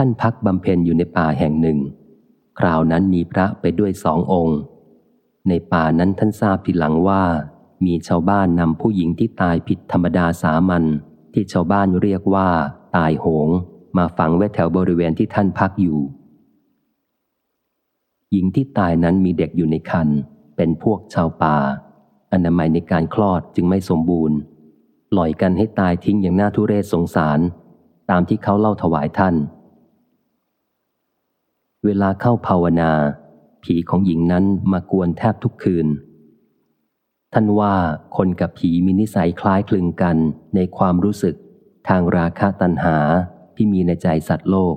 ท่านพักบำเพ็ญอยู่ในป่าแห่งหนึ่ง คราวนั้นมีพระไปด้วยสององค์ ในป่านั้นท่านทราบทีหลังว่า มีชาวบ้านนำผู้หญิงที่ตายผิดธรรมดาสามัญที่ชาวบ้านเรียกว่า ตายโหง มาฝังไว้แถวบริเวณที่ท่านพักอยู่ หญิงที่ตายนั้นมีเด็กอยู่ในคัน เป็นพวกชาวป่า อนามัยในการคลอดจึงไม่สมบูรณ์ปล่อยกันให้ตายทิ้งอย่างน่าทุเรศสงสาร ตามที่เขาเล่าถวายท่าน เวลาเข้าภาวนา ผีของหญิงนั้นมากวนแทบทุกคืน ท่านว่าคนกับผีมีนิสัยคล้ายคลึงกันในความรู้สึกทางราคะตัณหาที่มีในใจสัตว์โลก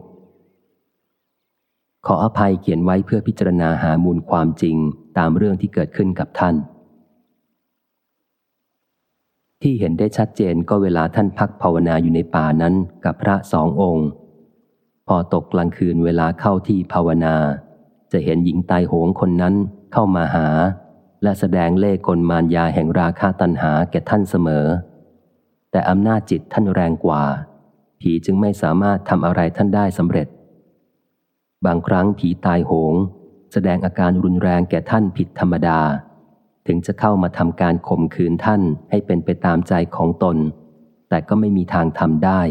ขออภัยเขียนไว้เพื่อพิจารณาหามูลความจริงตามเรื่องที่เกิดขึ้นกับท่าน ที่เห็นได้ชัดเจนก็เวลาท่านพักภาวนาอยู่ในป่านั้นกับพระสององค์ อตกกลางคืนเวลาเข้าที่ภาวนา จะเห็นหญิงตายโหงคนนั้นเข้ามาหา และแสดงเล่กลมารยาแห่งราคาตันหาแก่ท่านเสมอ แต่อำนาจจิตท่านแรงกว่า ผีจึงไม่สามารถทำอะไรท่านได้สำเร็จ บางครั้งผีตายโหง แสดงอาการรุนแรงแก่ท่านผิดธรรมดา ถึงจะเข้ามาทำการข่มขืนท่านให้เป็นไปตามใจของตน แต่ก็ไม่มีทางทำได้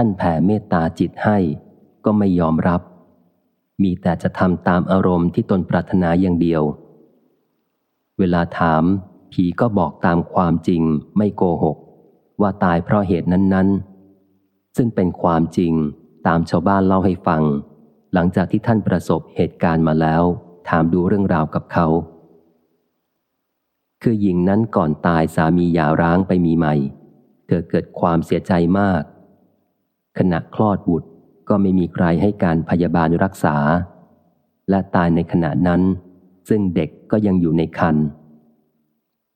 ท่านแผ่เมตตาจิตให้ ก็ไม่ยอมรับ มีแต่จะทำตามอารมณ์ที่ตนปรารถนาอย่างเดียว เวลาถาม ผีก็บอกตามความจริงไม่โกหก ว่าตายเพราะเหตุนั้นๆ ซึ่งเป็นความจริงตามชาวบ้านเล่าให้ฟัง หลังจากที่ท่านประสบเหตุการณ์มาแล้ว ถามดูเรื่องราวกับเขา คือหญิงนั้นก่อนตายสามีหย่าร้างไปมีใหม่ เธอเกิดความเสียใจมาก ขณะคลอดบุตรก็ไม่มีใครให้การพยาบาลรักษา และตายในขณะนั้น ซึ่งเด็กก็ยังอยู่ในคัน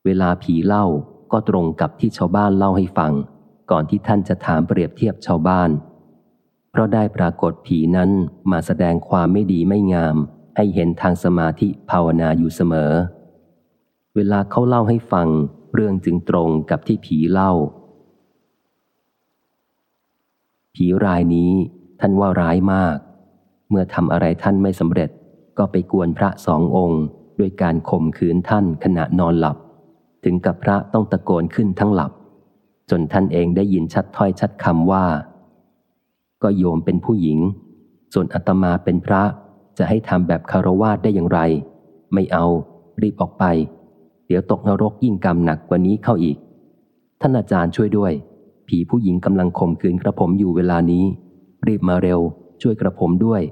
เวลาผีเล่าก็ตรงกับที่ชาวบ้านเล่าให้ฟัง ก่อนที่ท่านจะถามเปรียบเทียบชาวบ้าน เพราะได้ปรากฏผีนั้นมาแสดงความไม่ดีไม่งาม ให้เห็นทางสมาธิภาวนาอยู่เสมอ เวลาเขาเล่าให้ฟัง เรื่องจึงตรงกับที่ผีเล่า ผีรายนี้ท่านว่าร้ายมาก เมื่อทำอะไรท่านไม่สำเร็จ ก็ไปกวนพระสององค์ด้วยการข่มขืนท่านขณะนอนหลับ ถึงกับพระต้องตะโกนขึ้นทั้งหลับ จนท่านเองได้ยินชัดถ้อยชัดคำว่า ก็โยมเป็นผู้หญิง ส่วนอาตมาเป็นพระจะให้ทำแบบคารวาสได้อย่างไร ไม่เอา รีบออกไป เดี๋ยวตกนรกยิ่งกรรมหนักกว่านี้เข้าอีก ท่านอาจารย์ช่วยด้วย ผีผู้หญิงกำลังข่มขืนกระผมอยู่เวลานี้ รีบมาเร็ว ช่วยกระผมด้วย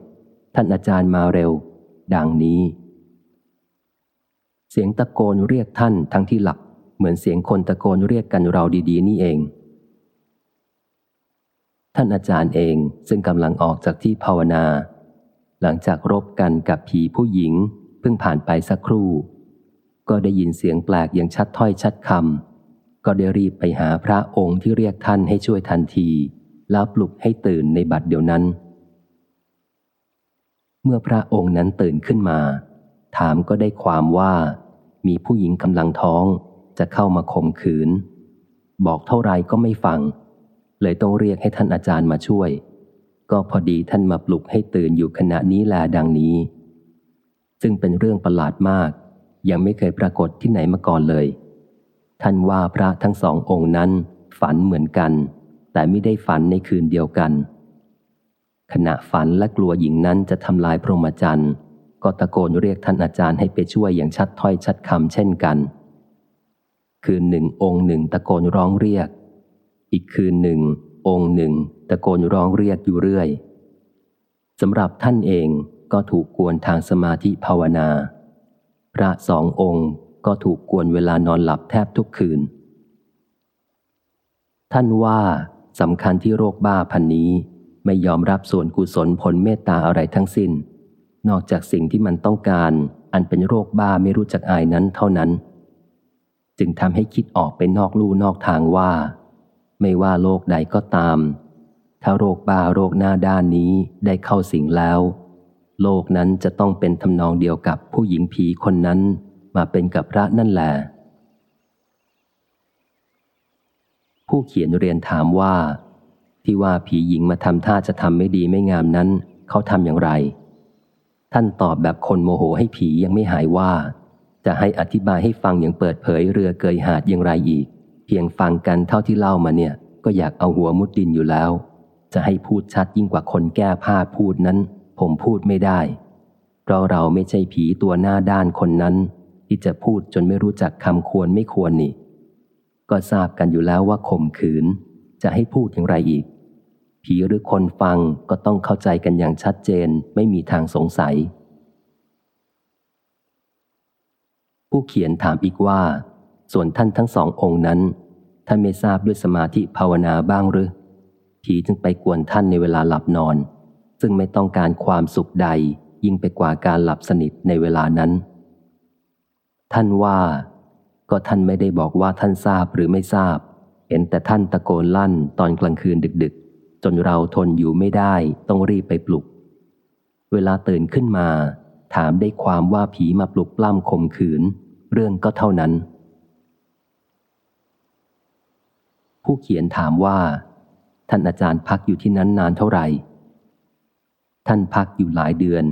ท่านอาจารย์มาเร็ว ดังนี้ เสียงตะโกนเรียกท่านทั้งที่หลับเหมือนเสียงคนตะโกนเรียกกันเราดี ๆ นี่เอง ท่านอาจารย์เองซึ่งกำลังออกจากที่ภาวนา หลังจากรบกันกับผีผู้หญิง เพิ่งผ่านไปสักครู่ ก็ได้ยินเสียงแปลกอย่างชัดถ้อยชัดคำ ก็ได้รีบไปหาพระองค์ที่เรียกท่านให้ช่วยทันที แล้วปลุกให้ตื่นในบัดเดียวนั้น เมื่อพระองค์นั้นตื่นขึ้นมา ถามก็ได้ความว่า มีผู้หญิงกำลังท้องจะเข้ามาข่มขืน บอกเท่าไรก็ไม่ฟัง เลยต้องเรียกให้ท่านอาจารย์มาช่วย ก็พอดีท่านมาปลุกให้ตื่นอยู่ขณะนี้แลดังนี้ ซึ่งเป็นเรื่องประหลาดมาก ยังไม่เคยปรากฏที่ไหนมาก่อนเลย ท่านว่าพระทั้งสององค์นั้น ฝันเหมือนกัน แต่ไม่ได้ฝันในคืนเดียวกัน ขณะฝันและกลัวหญิงนั้นจะทำลายพรหมจรรย์ก็ตะโกนเรียกท่านอาจารย์ให้ไปช่วยอย่างชัดถ้อยชัดคำเช่นกัน คืนหนึ่งองค์หนึ่งตะโกนร้องเรียก อีกคืนหนึ่ง องค์หนึ่ง ตะโกนร้องเรียกอยู่เรื่อยสำหรับท่านเองก็ถูกกวนทางสมาธิภาวนา พระสององค์ ก็ถูกกวนเวลานอนหลับแทบทุกคืน ท่านว่าสำคัญที่โรคบ้าพันนี้ไม่ยอมรับส่วนกุศลผลเมตตาอะไรทั้งสิน้น นอกจากสิ่งที่มันต้องการอันเป็นโรคบ้าไม่รู้จักอายนั้นเท่านั้น จึงทำให้คิดออกไปนอกลู่นอกทางว่า ไม่ว่าโรคใดก็ตาม ถ้าโรคบ้าโรคหน้าด้านนี้ได้เข้าสิงแล้ว โลกนั้นจะต้องเป็นทำนองเดียวกับผู้หญิงผีคนนั้น มาเป็นกับพระนั่นแหละผู้เขียนเรียนถามว่า ที่ว่าผีหญิงมาทำท่าจะทำไม่ดีไม่งามนั้น เขาทำอย่างไร ท่านตอบแบบคนโมโหให้ผียังไม่หายว่า จะให้อธิบายให้ฟังอย่างเปิดเผยเรือเกยหาดอย่างไรอีก เพียงฟังกันเท่าที่เล่ามาเนี่ย ก็อยากเอาหัวมุดดินอยู่แล้ว จะให้พูดชัดยิ่งกว่าคนแก้ผ้าพูดนั้น ผมพูดไม่ได้ เพราะเราไม่ใช่ผีตัวหน้าด้านคนนั้น ที่จะพูดจนไม่รู้จักคำควรไม่ควรนี่ ก็ทราบกันอยู่แล้วว่าข่มขืน จะให้พูดอย่างไรอีก ผีหรือคนฟังก็ต้องเข้าใจกันอย่างชัดเจนไม่มีทางสงสัย ผู้เขียนถามอีกว่า ส่วนท่านทั้งสององค์นั้นท่านไม่ทราบด้วยสมาธิภาวนาบ้างหรือผีจึงไปกวนท่านในเวลาหลับนอน ซึ่งไม่ต้องการความสุขใดยิ่งไปกว่าการหลับสนิทในเวลานั้น ท่านว่า ก็ท่านไม่ได้บอกว่าท่านทราบหรือไม่ทราบ เห็นแต่ท่านตะโกนลั่นตอนกลางคืนดึก ๆ จนเราทนอยู่ไม่ได้ต้องรีบไปปลุก เวลาตื่นขึ้นมา ถามได้ความว่าผีมาปลุกปล้ำข่มขืน เรื่องก็เท่านั้น ผู้เขียนถามว่า ท่านอาจารย์พักอยู่ที่นั้นนานเท่าไหร่ ท่านพักอยู่หลายเดือน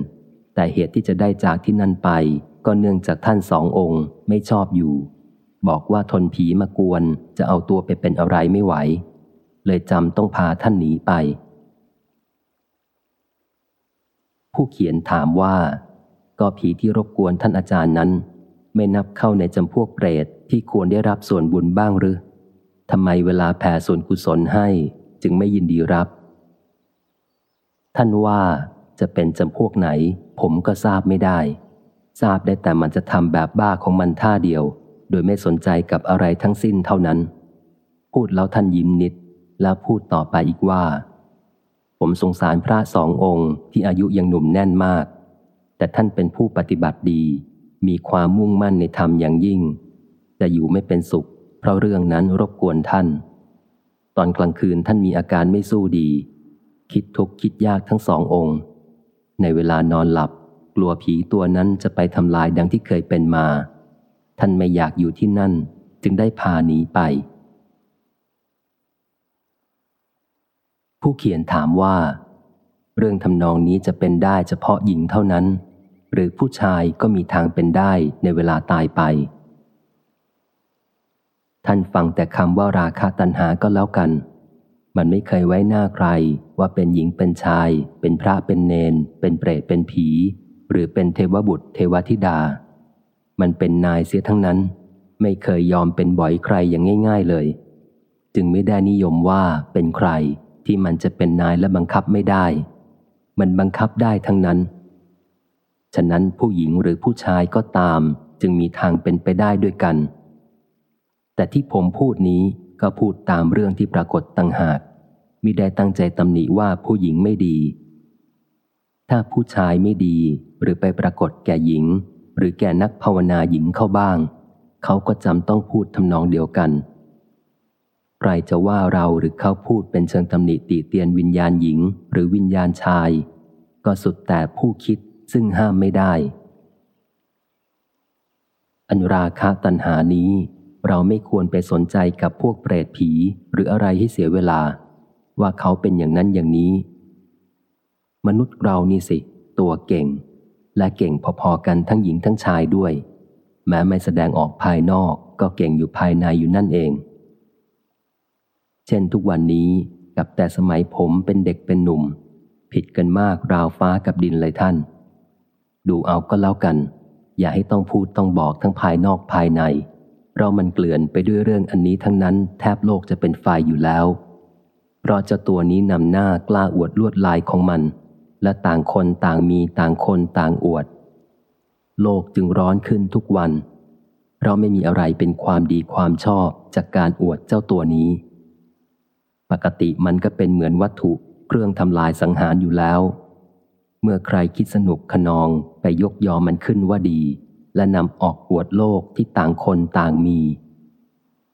แต่เหตุที่จะได้จากที่นั่นไป ก็เนื่องจากท่านสององค์ไม่ชอบอยู่ บอกว่าทนผีมากวนจะเอาตัวไปเป็นอะไรไม่ไหว เลยจำต้องพาท่านหนีไป ผู้เขียนถามว่า ก็ผีที่รบกวนท่านอาจารย์นั้น ไม่นับเข้าในจำพวกเปรตที่ควรได้รับส่วนบุญบ้างหรือทำไมเวลาแผ่ส่วนกุศลให้จึงไม่ยินดีรับ ท่านว่าจะเป็นจำพวกไหน ผมก็ทราบไม่ได้ ทราบได้แต่มันจะทำแบบบ้าของมันท่าเดียว โดยไม่สนใจกับอะไรทั้งสิ้นเท่านั้น พูดแล้วท่านยิ้มนิด แล้วพูดต่อไปอีกว่า ผมสงสารพระสององค์ที่อายุยังหนุ่มแน่นมาก แต่ท่านเป็นผู้ปฏิบัติดี มีความมุ่งมั่นในธรรมอย่างยิ่ง แต่อยู่ไม่เป็นสุข เพราะเรื่องนั้นรบกวนท่าน ตอนกลางคืนท่านมีอาการไม่สู้ดี คิดทุกข์คิดยากทั้งสององค์ ในเวลานอนหลับ กลัวผีตัวนั้นจะไปทำลายดังที่เคยเป็นมา ท่านไม่อยากอยู่ที่นั่นจึงได้พาหนีไป ผู้เขียนถามว่า เรื่องทำนองนี้จะเป็นได้เฉพาะหญิงเท่านั้น หรือผู้ชายก็มีทางเป็นได้ในเวลาตายไป ท่านฟังแต่คำว่าราคาตัณหาก็แล้วกัน มันไม่เคยไว้หน้าใครว่าเป็นหญิงเป็นชาย เป็นพระเป็นเนน เป็นเปรตเป็นผี หรือเป็นเทวบุตรเทวธิดา มันเป็นนายเสียทั้งนั้น ไม่เคยยอมเป็นบ่อยใครอย่างง่าย ๆเลย จึงไม่ได้นิยมว่าเป็นใครที่มันจะเป็นนายและบังคับไม่ได้ มันบังคับได้ทั้งนั้น ฉะนั้นผู้หญิงหรือผู้ชายก็ตาม จึงมีทางเป็นไปได้ด้วยกัน แต่ที่ผมพูดนี้ก็พูดตามเรื่องที่ปรากฏต่างหากมิได้ตั้งใจตำหนิว่าผู้หญิงไม่ดี ถ้าผู้ชายไม่ดีหรือไปปรากฏแก่หญิง หรือแก่นักภาวนาหญิงเข้าบ้าง เขาก็จำต้องพูดทำนองเดียวกัน ใครจะว่าเราหรือเขาพูดเป็นเชิงตำหนิติเตียนวิญญาณหญิง หรือวิญญาณชาย ก็สุดแต่ผู้คิดซึ่งห้ามไม่ได้ อันราคะตัณหานี้ เราไม่ควรไปสนใจกับพวกเปรตผีหรืออะไรให้เสียเวลา ว่าเขาเป็นอย่างนั้นอย่างนี้ มนุษย์เรานี่สิ ตัวเก่ง และเก่งพอๆกันทั้งหญิงทั้งชายด้วย แม้ไม่แสดงออกภายนอกก็เก่งอยู่ภายในอยู่นั่นเอง เช่นทุกวันนี้กับแต่สมัยผมเป็นเด็กเป็นหนุ่ม ผิดกันมากราวฟ้ากับดินเลยท่าน ดูเอาก็แล้วกัน อย่าให้ต้องพูดต้องบอกทั้งภายนอกภายใน เรามันเกลื่อนไปด้วยเรื่องอันนี้ทั้งนั้นแทบโลกจะเป็นไฟอยู่แล้ว เพราะเจ้าตัวนี้นำหน้ากล้าอวดลวดลายของมัน และต่างคนต่างมีต่างคนต่างอวด โลกจึงร้อนขึ้นทุกวันเราไม่มีอะไรเป็นความดีความชอบจากการอวดเจ้าตัวนี้ ปกติมันก็เป็นเหมือนวัตถุเครื่องทำลายสังหารอยู่แล้ว เมื่อใครคิดสนุกขนองไปยกยอมันขึ้นว่าดี และนำออกอวดโลกที่ต่างคนต่างมี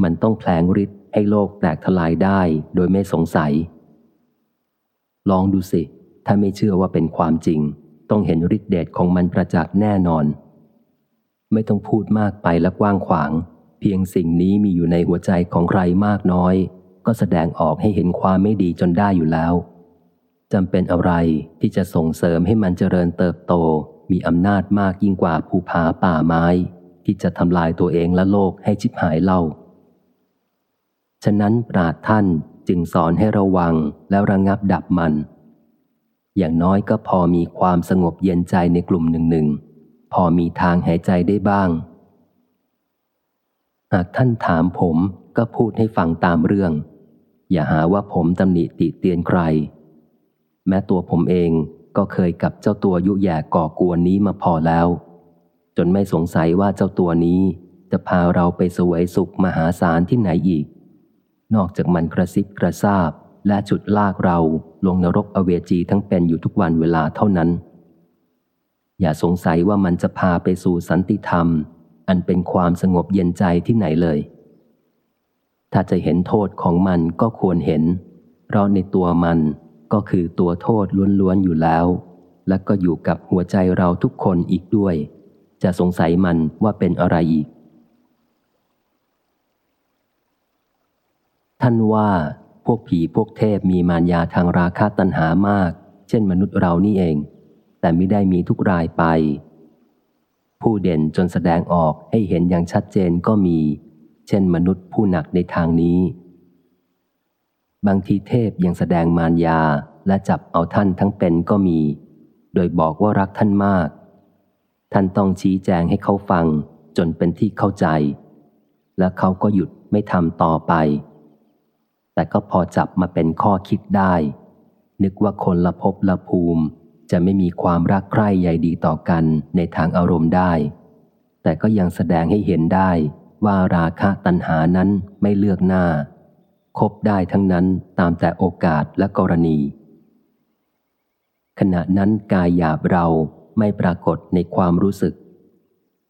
มันต้องแผลงฤทธิ์ให้โลกแตกทลายได้โดยไม่สงสัย ลองดูสิ ถ้าไม่เชื่อว่าเป็นความจริง ต้องเห็นฤทธิเดชของมันประจักษ์แน่นอน ไม่ต้องพูดมากไปและกว้างขวาง เพียงสิ่งนี้มีอยู่ในหัวใจของใครมากน้อย ก็แสดงออกให้เห็นความไม่ดีจนได้อยู่แล้วจำเป็นอะไรที่จะส่งเสริมให้มันเจริญเติบโต มีอำนาจมากยิ่งกว่าภูผาป่าไม้ ที่จะทำลายตัวเองและโลกให้ชิบหายเล่า ฉะนั้นปราดท่านจึงสอนให้ระวังแล้วระงงับดับมัน อย่างน้อยก็พอมีความสงบเย็นใจในกลุ่มหนึ่งหนึ่งพอมีทางหายใจได้บ้าง หากท่านถามผมก็พูดให้ฟังตามเรื่อง อย่าหาว่าผมตำหนิติเตียนใคร แม้ตัวผมเองก็เคยกับเจ้าตัวยุแย่ก่อกวนนี้มาพอแล้ว จนไม่สงสัยว่าเจ้าตัวนี้จะพาเราไปสวยสุขมหาศาลที่ไหนอีก นอกจากมันกระซิบกระซาบ และจุดลากเราลงนรกอเวจีทั้งเป็นอยู่ทุกวันเวลาเท่านั้น อย่าสงสัยว่ามันจะพาไปสู่สันติธรรม อันเป็นความสงบเย็นใจที่ไหนเลย ถ้าจะเห็นโทษของมันก็ควรเห็น เพราะในตัวมันก็คือตัวโทษล้วนๆอยู่แล้ว และก็อยู่กับหัวใจเราทุกคนอีกด้วย จะสงสัยมันว่าเป็นอะไรอีก ท่านว่า พวกผีพวกเทพมีมารยาทางราคะตัณหามาก เช่นมนุษย์เรานี่เอง แต่ไม่ได้มีทุกรายไป ผู้เด่นจนแสดงออกให้เห็นอย่างชัดเจนก็มี เช่นมนุษย์ผู้หนักในทางนี้ บางทีเทพยังแสดงมารยาและจับเอาท่านทั้งเป็นก็มี โดยบอกว่ารักท่านมาก ท่านต้องชี้แจงให้เขาฟังจนเป็นที่เข้าใจ และเขาก็หยุดไม่ทำต่อไป แต่ก็พอจับมาเป็นข้อคิดได้ นึกว่าคนละภพละภูมิ จะไม่มีความรักใคร่ใยดีต่อกันในทางอารมณ์ได้ แต่ก็ยังแสดงให้เห็นได้ว่าราคะตัณหานั้นไม่เลือกหน้า คบได้ทั้งนั้นตามแต่โอกาสและกรณี ขณะนั้นกายหยาบเราไม่ปรากฏในความรู้สึก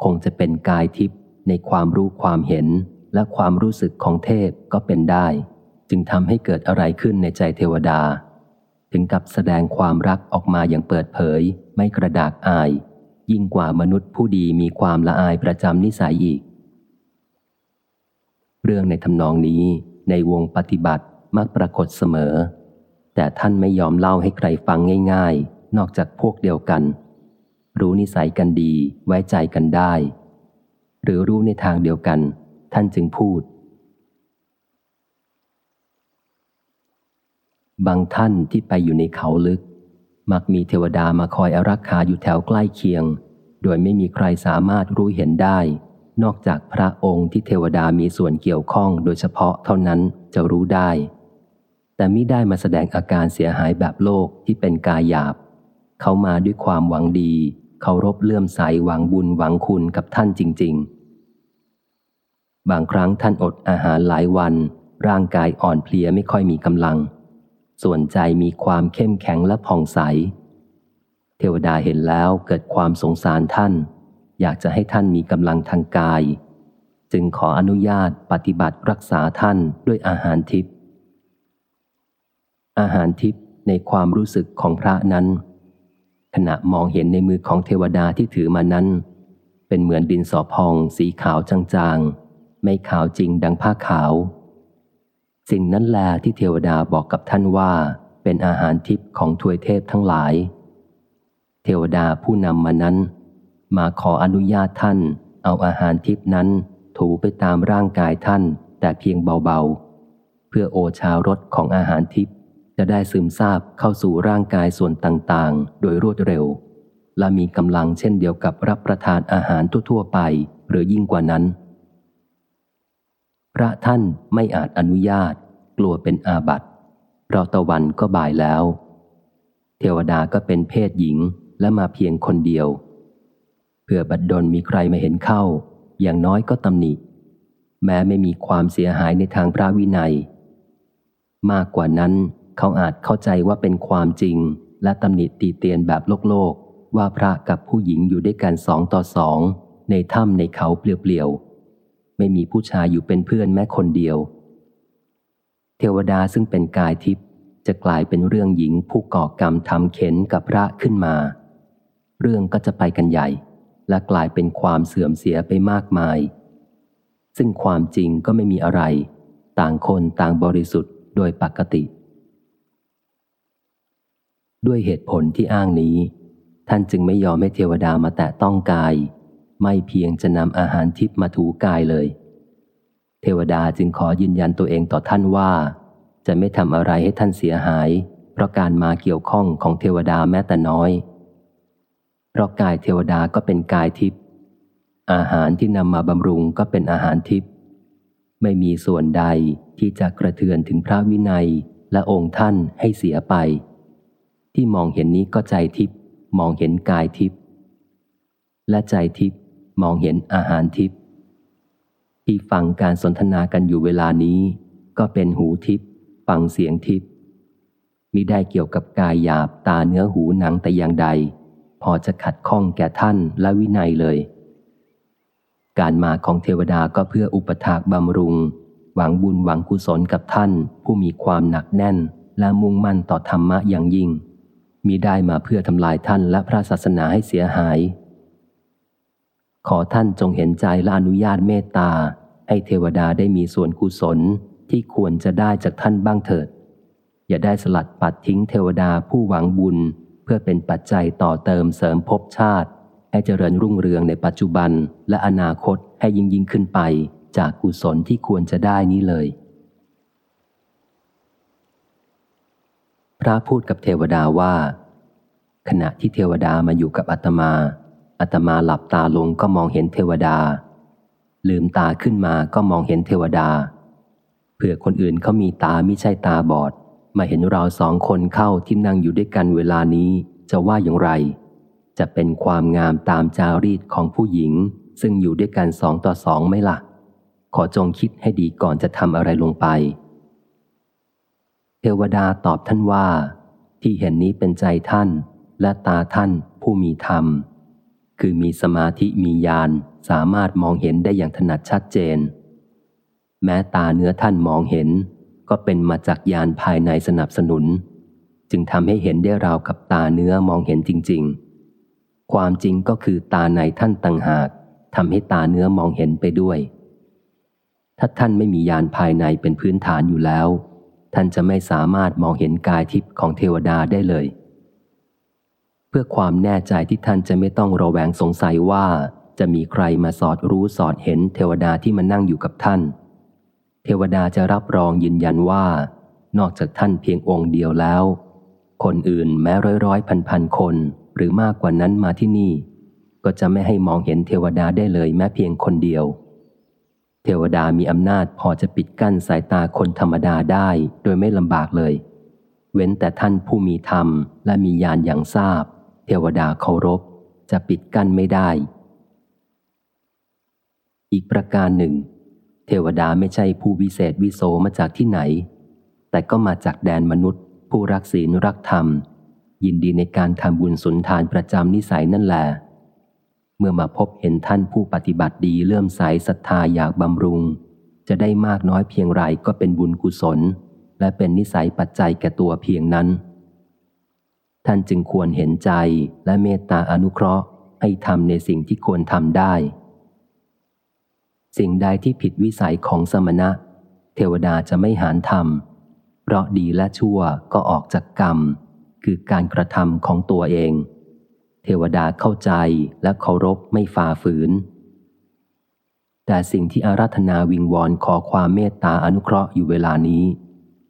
คงจะเป็นกายทิพย์ในความรู้ความเห็นและความรู้สึกของเทพก็เป็นได้ จึงทำให้เกิดอะไรขึ้นในใจเทวดา ถึงกับแสดงความรักออกมาอย่างเปิดเผย ไม่กระดากอาย ยิ่งกว่ามนุษย์ผู้ดีมีความละอายประจำนิสัยอีก เรื่องในทำนองนี้ในวงปฏิบัติมักปรากฏเสมอ แต่ท่านไม่ยอมเล่าให้ใครฟังง่าย ๆ นอกจากพวกเดียวกัน รู้นิสัยกันดีไว้ใจกันได้ หรือรู้ในทางเดียวกัน ท่านจึงพูด บางท่านที่ไปอยู่ในเขาลึก มักมีเทวดามาคอยอารักขาอยู่แถวใกล้เคียง โดยไม่มีใครสามารถรู้เห็นได้ นอกจากพระองค์ที่เทวดามีส่วนเกี่ยวข้องโดยเฉพาะเท่านั้นจะรู้ได้ แต่ไม่ได้มาแสดงอาการเสียหายแบบโลกที่เป็นกายหยาบ เขามาด้วยความหวังดีเคารพเลื่อมใสหวังบุญหวังคุณกับท่านจริง ๆ บางครั้งท่านอดอาหารหลายวัน ร่างกายอ่อนเพลียไม่ค่อยมีกำลัง ส่วนใจมีความเข้มแข็งและผ่องใส เทวดาเห็นแล้วเกิดความสงสารท่าน อยากจะให้ท่านมีกำลังทางกาย จึงขออนุญาตปฏิบัติรักษาท่านด้วยอาหารทิพย์อาหารทิพย์ในความรู้สึกของพระนั้น ขณะมองเห็นในมือของเทวดาที่ถือมานั้น เป็นเหมือนดินสอพองสีขาวจางๆ ไม่ขาวจริงดังผ้าขาว สิ่งนั้นแลที่เทวดาบอกกับท่านว่า เป็นอาหารทิพย์ของทวยเทพทั้งหลาย เทวดาผู้นำมานั้น มาขออนุญาตท่าน เอาอาหารทิพย์นั้น ถูไปตามร่างกายท่าน แต่เพียงเบาๆ เพื่อโอชารสของอาหารทิพย์จะได้ซึมซาบเข้าสู่ร่างกายส่วนต่างๆ โดยรวดเร็ว และมีกำลังเช่นเดียวกับรับประทานอาหารทั่วๆไป หรือยิ่งกว่านั้น พระท่านไม่อาจอนุญาต กลัวเป็นอาบัติเพราะตะวันก็บ่ายแล้ว เทวดาก็เป็นเพศหญิงและมาเพียงคนเดียว เพื่อบัดดลมีใครมาเห็นเข้า อย่างน้อยก็ตำหนิ แม้ไม่มีความเสียหายในทางพระวินัย มากกว่านั้นเขาอาจเข้าใจว่าเป็นความจริง และตำหนิตีเตียนแบบโลกโลกว่าพระกับผู้หญิงอยู่ด้วยกันสองต่อสองในถ้ำในเขาเปลี่ยว ไม่มีผู้ชายอยู่เป็นเพื่อนแม้คนเดียว เทวดาซึ่งเป็นกายทิพย์จะกลายเป็นเรื่องหญิงผู้ก่อกรรมทำเข็นกับพระขึ้นมา เรื่องก็จะไปกันใหญ่ และกลายเป็นความเสื่อมเสียไปมากมาย ซึ่งความจริงก็ไม่มีอะไร ต่างคนต่างบริสุทธิ์โดยปกติ ด้วยเหตุผลที่อ้างนี้ ท่านจึงไม่ยอมให้เทวดามาแตะต้องกาย ไม่เพียงจะนำอาหารทิพมาถูกายเลย เทวดาจึงขอยืนยันตัวเองต่อท่านว่า จะไม่ทำอะไรให้ท่านเสียหาย เพราะการมาเกี่ยวข้องของเทวดาแม้แต่น้อย เพราะกายเทวดาก็เป็นกายทิพอาหารที่นำมาบำรุงก็เป็นอาหารทิพไม่มีส่วนใดที่จะกระเทือนถึงพระวินัยและองค์ท่านให้เสียไป ที่มองเห็นนี้ก็ใจทิพมองเห็นกายทิพและใจทิพ มองเห็นอาหารทิพย์ที่ฟังการสนทนากันอยู่เวลานี้ ก็เป็นหูทิพย์ฟังเสียงทิพย์มิได้เกี่ยวกับกายหยาบตาเนื้อหูหนังแต่อย่างใด พอจะขัดข้องแก่ท่านและวินัยเลย การมาของเทวดาก็เพื่ออุปถากบำรุง หวังบุญหวังกุศลกับท่าน ผู้มีความหนักแน่นและมุ่งมั่นต่อธรรมะอย่างยิ่งมีได้มาเพื่อทำลายท่านและพระศาสนาให้เสียหาย ขอท่านจงเห็นใจและอนุญาตเมตตา ให้เทวดาได้มีส่วนกุศลที่ควรจะได้จากท่านบ้างเถิด อย่าได้สลัดปัดทิ้งเทวดาผู้หวังบุญ เพื่อเป็นปัจจัยต่อเติมเสริมภพชาติ ให้เจริญรุ่งเรืองในปัจจุบันและอนาคตให้ยิ่งยิ่งขึ้นไป จากกุศลที่ควรจะได้นี้เลย พระพูดกับเทวดาว่า ขณะที่เทวดามาอยู่กับอาตมา อาตมาหลับตาลงก็มองเห็นเทวดา ลืมตาขึ้นมาก็มองเห็นเทวดา เผื่อคนอื่นเขามีตาไม่ใช่ตาบอด มาเห็นเราสองคนเข้าที่นั่งอยู่ด้วยกันเวลานี้จะว่าอย่างไร จะเป็นความงามตามจารีตของผู้หญิง ซึ่งอยู่ด้วยกันสองต่อสองไม่ละ่ะ ขอจงคิดให้ดีก่อนจะทำอะไรลงไป เทวดาตอบท่านว่า ที่เห็นนี้เป็นใจท่านและตาท่านผู้มีธรรม คือมีสมาธิมีญาณสามารถมองเห็นได้อย่างถนัดชัดเจน แม้ตาเนื้อท่านมองเห็น ก็เป็นมาจากญาณภายในสนับสนุน จึงทำให้เห็นได้ราวกับตาเนื้อมองเห็นจริง ๆ ความจริงก็คือตาในท่านต่างหากทำให้ตาเนื้อมองเห็นไปด้วย ถ้าท่านไม่มียานภายในเป็นพื้นฐานอยู่แล้ว ท่านจะไม่สามารถมองเห็นกายทิพย์ของเทวดาได้เลย พื่อความแน่ใจที่ท่านจะไม่ต้องระแวงสงสัยว่าจะมีใครมาสอดรู้สอดเห็นเทวดาที่มานั่งอยู่กับท่าน เทวดาจะรับรองยืนยันว่า นอกจากท่านเพียงองค์เดียวแล้ว คนอื่นแม้ร้อยร้อยพันพันคน หรือมากกว่านั้นมาที่นี่ ก็จะไม่ให้มองเห็นเทวดาได้เลยแม้เพียงคนเดียว เทวดามีอำนาจพอจะปิดกั้นสายตาคนธรรมดาได้โดยไม่ลำบากเลย เว้นแต่ท่านผู้มีธรรมและมีญาณอย่างทราบ เทวดาเคารพจะปิดกั้นไม่ได้ อีกประการหนึ่ง เทวดาไม่ใช่ผู้วิเศษวิโสมาจากที่ไหน แต่ก็มาจากแดนมนุษย์ ผู้รักศีลรักธรรม ยินดีในการทำบุญสุนทานประจำนิสัยนั่นแหละเมื่อมาพบเห็นท่านผู้ปฏิบัติดีเลื่อมใสศรัทธาอยากบำรุง จะได้มากน้อยเพียงไรก็เป็นบุญกุศล และเป็นนิสัยปัจจัยแก่ตัวเพียงนั้น ท่านจึงควรเห็นใจและเมตตาอนุเคราะห์ให้ทำในสิ่งที่ควรทำได้ สิ่งใดที่ผิดวิสัยของสมณะ เทวดาจะไม่หานทำเพราะดีและชั่วก็ออกจากกรรม คือการกระทำของตัวเอง เทวดาเข้าใจและเคารพไม่ฝ่าฝืน แต่สิ่งที่อารัธนาวิงวอนขอความเมตตาอนุเคราะห์อยู่เวลานี้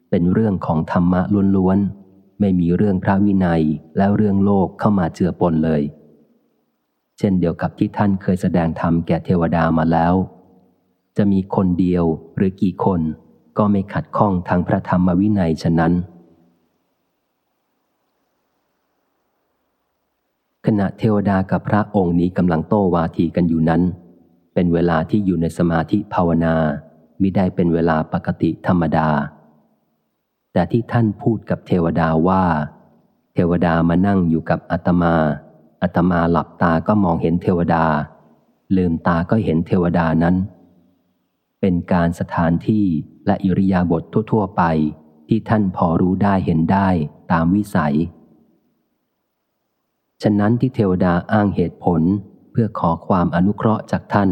เป็นเรื่องของธรรมะล้วนๆ ไม่มีเรื่องพระวินัยและเรื่องโลกเข้ามาเจือปนเลย เช่นเดียวกับที่ท่านเคยแสดงธรรมแก่เทวดามาแล้ว จะมีคนเดียวหรือกี่คนก็ไม่ขัดข้องทางพระธรรมวินัยฉะนั้น ขณะเทวดากับพระองค์นี้กำลังโต้วาทีกันอยู่นั้น เป็นเวลาที่อยู่ในสมาธิภาวนามิได้เป็นเวลาปกติธรรมดา แต่ที่ท่านพูดกับเทวดาว่า เทวดามานั่งอยู่กับอาตมาอาตมาหลับตาก็มองเห็นเทวดา ลืมตาก็เห็นเทวดานั้น เป็นการสถานที่และอิริยาบถททั่ว ๆ ไปที่ท่านพอรู้ได้เห็นได้ตามวิสัย ฉะนั้นที่เทวดาอ้างเหตุผลเพื่อขอความอนุเคราะห์จากท่าน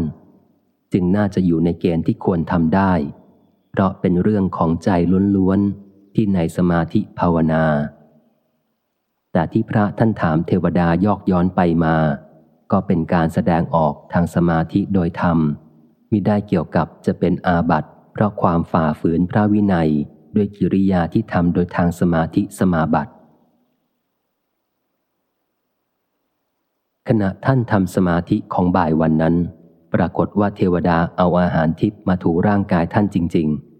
จึงน่าจะอยู่ในเกณฑ์ที่ควรทำได้ เพราะเป็นเรื่องของใจล้วนๆ ที่ในสมาธิภาวนา แต่ที่พระท่านถามเทวดายอกย้อนไปมา ก็เป็นการแสดงออกทางสมาธิโดยธรรมมิได้เกี่ยวกับจะเป็นอาบัติ เพราะความฝ่าฝืนพระวินัยด้วยกิริยาที่ทำโดยทางสมาธิสมาบัติ ขณะท่านทำสมาธิของบ่ายวันนั้น ปรากฏว่าเทวดาเอาอาหารทิพย์มาถูร่างกายท่านจริง ๆ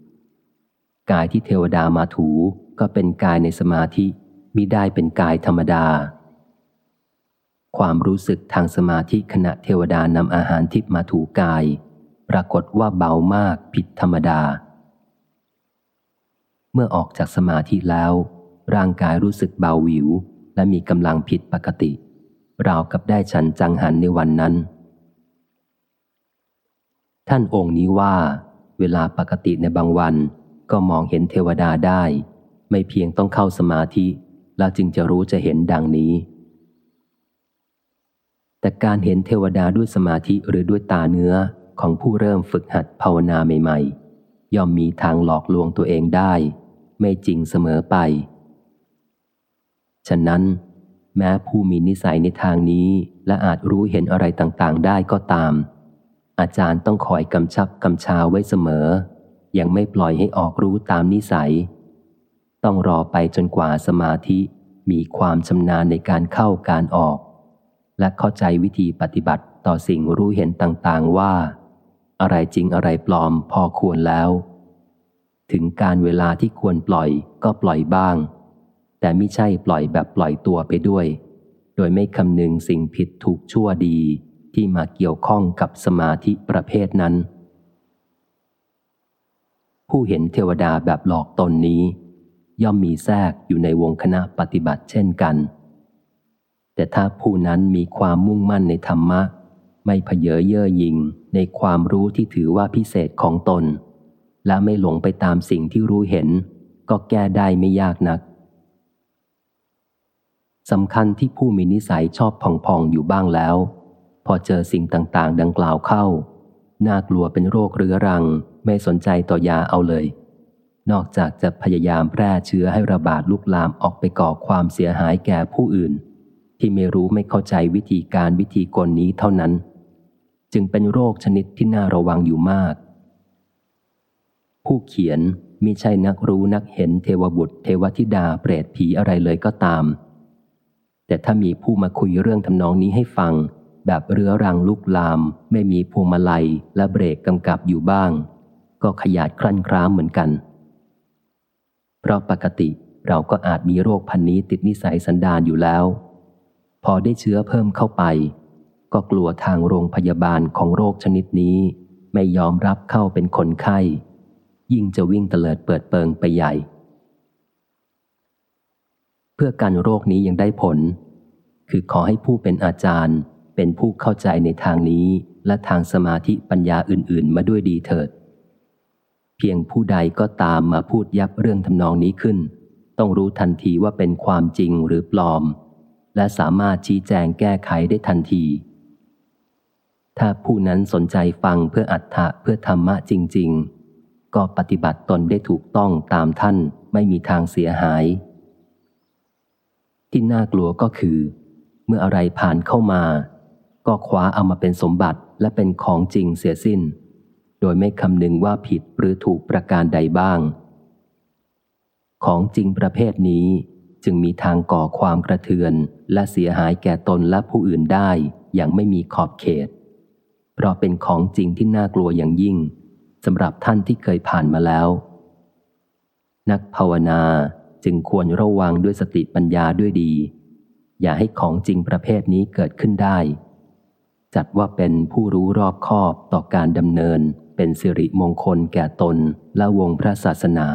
กายที่เทวดามาถูก็เป็นกายในสมาธิมิได้เป็นกายธรรมดา ความรู้สึกทางสมาธิขณะเทวดานำอาหารทิพมาถูกาย ปรากฏว่าเบามากผิดธรรมดา เมื่อออกจากสมาธิแล้ว ร่างกายรู้สึกเบาหวิว และมีกำลังผิดปกติ ราวกับได้ฉันจังหันในวันนั้น ท่านองค์นี้ว่า เวลาปกติในบางวัน ก็มองเห็นเทวดาได้ ไม่เพียงต้องเข้าสมาธิ แล้วจึงจะรู้จะเห็นดังนี้ แต่การเห็นเทวดาด้วยสมาธิหรือด้วยตาเนื้อของผู้เริ่มฝึกหัดภาวนาใหม่ๆ ย่อมมีทางหลอกลวงตัวเองได้ ไม่จริงเสมอไป ฉะนั้น แม้ผู้มีนิสัยในทางนี้และอาจรู้เห็นอะไรต่างๆ ได้ก็ตาม อาจารย์ต้องคอยกำชับกำชาไว้เสมอ ยังไม่ปล่อยให้ออกรู้ตามนิสัย ต้องรอไปจนกว่าสมาธิมีความชำนาญในการเข้าการออก และเข้าใจวิธีปฏิบัติต่อสิ่งรู้เห็นต่างๆว่า อะไรจริงอะไรปลอมพอควรแล้ว ถึงการเวลาที่ควรปล่อยก็ปล่อยบ้าง แต่ไม่ใช่ปล่อยแบบปล่อยตัวไปด้วย โดยไม่คำนึงสิ่งผิดถูกชั่วดีที่มาเกี่ยวข้องกับสมาธิประเภทนั้น ผู้เห็นเทวดาแบบหลอกตนนี้ ย่อมมีแทรกอยู่ในวงคณะปฏิบัติเช่นกัน แต่ถ้าผู้นั้นมีความมุ่งมั่นในธรรมะ ไม่เพเยอเย่อหยิ่งในความรู้ที่ถือว่าพิเศษของตน และไม่หลงไปตามสิ่งที่รู้เห็น ก็แก้ได้ไม่ยากนักสำคัญที่ผู้มีนิสัยชอบพองๆอยู่บ้างแล้ว พอเจอสิ่งต่างๆ ดังกล่าวเข้า น่ากลัวเป็นโรคเรื้อรัง ไม่สนใจต่อยาเอาเลย นอกจากจะพยายามแพร่เชื้อให้ระบาดลุกลามออกไปก่อความเสียหายแก่ผู้อื่น ที่ไม่รู้ไม่เข้าใจวิธีการวิธีกลนี้เท่านั้น จึงเป็นโรคชนิดที่น่าระวังอยู่มาก ผู้เขียนมิใช่นักรู้นักเห็นเทวบุตร เทวธิดาเปรตผีอะไรเลยก็ตาม แต่ถ้ามีผู้มาคุยเรื่องทำนองนี้ให้ฟัง แบบเรื้อรังลุกลาม ไม่มีพวงมาลัยและเบรกกำกับอยู่บ้าง ก็ขยาดครั่นคร้ามเหมือนกัน เพราะปกติเราก็อาจมีโรคพันนี้ติดนิสัยสันดานอยู่แล้ว พอได้เชื้อเพิ่มเข้าไป ก็กลัวทางโรงพยาบาลของโรคชนิดนี้ไม่ยอมรับเข้าเป็นคนไข้ ยิ่งจะวิ่งเตลิดเปิดเปิงไปใหญ่ เพื่อการโรคนี้ยังได้ผล คือขอให้ผู้เป็นอาจารย์เป็นผู้เข้าใจในทางนี้และทางสมาธิปัญญาอื่น ๆ มาด้วยดีเถิด พียงผู้ใดก็ตามมาพูดยับเรื่องทำนองนี้ขึ้น ต้องรู้ทันทีว่าเป็นความจริงหรือปลอม และสามารถชี้แจงแก้ไขได้ทันที ถ้าผู้นั้นสนใจฟังเพื่ออัตถะเพื่อธรรมะจริง ๆ ก็ปฏิบัติตนได้ถูกต้องตามท่านไม่มีทางเสียหาย ที่น่ากลัวก็คือ เมื่ออะไรผ่านเข้ามา ก็คว้าเอามาเป็นสมบัติและเป็นของจริงเสียสิ้น โดยไม่คำนึงว่าผิดหรือถูกประการใดบ้าง ของจริงประเภทนี้จึงมีทางก่อความกระเทือนและเสียหายแก่ตนและผู้อื่นได้อย่างไม่มีขอบเขต เพราะเป็นของจริงที่น่ากลัวอย่างยิ่งสำหรับท่านที่เคยผ่านมาแล้ว นักภาวนาจึงควรระวังด้วยสติปัญญาด้วยดี อย่าให้ของจริงประเภทนี้เกิดขึ้นได้ จัดว่าเป็นผู้รู้รอบคอบต่อการดำเนิน เป็นสิริมงคลแก่ตนและวงพระศาสนา